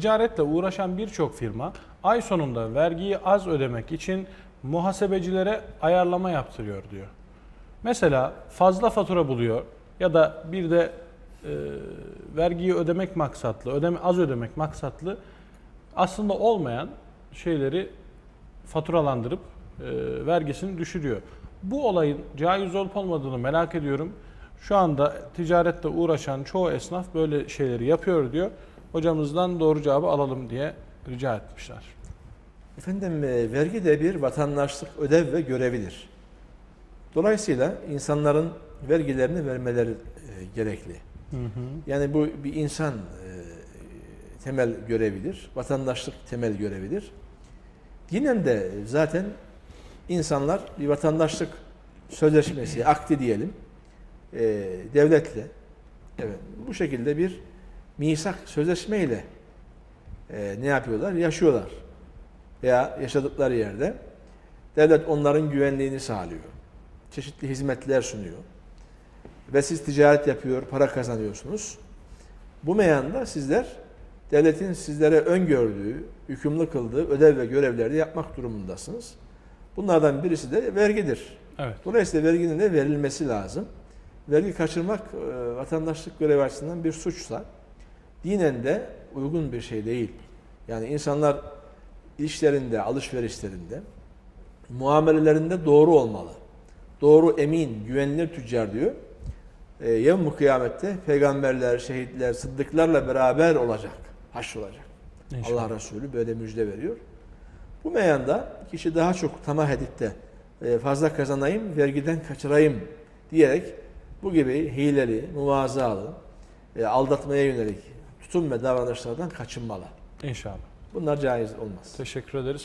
ticaretle uğraşan birçok firma ay sonunda vergiyi az ödemek için muhasebecilere ayarlama yaptırıyor diyor. Mesela fazla fatura buluyor ya da bir de e, vergiyi ödemek maksatlı, ödeme, az ödemek maksatlı aslında olmayan şeyleri faturalandırıp e, vergisini düşürüyor. Bu olayın caiz olup olmadığını merak ediyorum. Şu anda ticarette uğraşan çoğu esnaf böyle şeyleri yapıyor diyor. Hocamızdan doğru cevabı alalım diye rica etmişler. Efendim e, vergi de bir vatandaşlık ödev ve görevidir. Dolayısıyla insanların vergilerini vermeleri e, gerekli. Yani bu bir insan e, temel görevidir. Vatandaşlık temel görevidir. Dinen de zaten insanlar bir vatandaşlık sözleşmesi, akdi diyelim, devletle evet, bu şekilde bir misak sözleşmeyle e, ne yapıyorlar? Yaşıyorlar. Veya yaşadıkları yerde devlet onların güvenliğini sağlıyor. Çeşitli hizmetler sunuyor. Ve siz ticaret yapıyor, para kazanıyorsunuz. Bu meyanda sizler devletin sizlere öngördüğü, yükümlü kıldığı ödev ve görevleri yapmak durumundasınız. Bunlardan birisi de vergidir. Evet. Dolayısıyla verginin de verilmesi lazım. Vergi kaçırmak e, vatandaşlık görevi açısından bir suçsa dinen de uygun bir şey değil. Yani insanlar işlerinde, alışverişlerinde, muamelelerinde doğru olmalı. Doğru, emin, güvenilir tüccar diyor. E, yevm kıyamette peygamberler, şehitler, sıddıklarla beraber olacak, haş olacak. İnşallah. Allah Resulü böyle müjde veriyor. Bu meyanda kişi daha çok tamah edip de e, fazla kazanayım, vergiden kaçırayım diyerek bu gibi hileli, muvazalı, e, aldatmaya yönelik tutum ve davranışlardan kaçınmalı. İnşallah. Bunlar caiz olmaz. Teşekkür ederiz.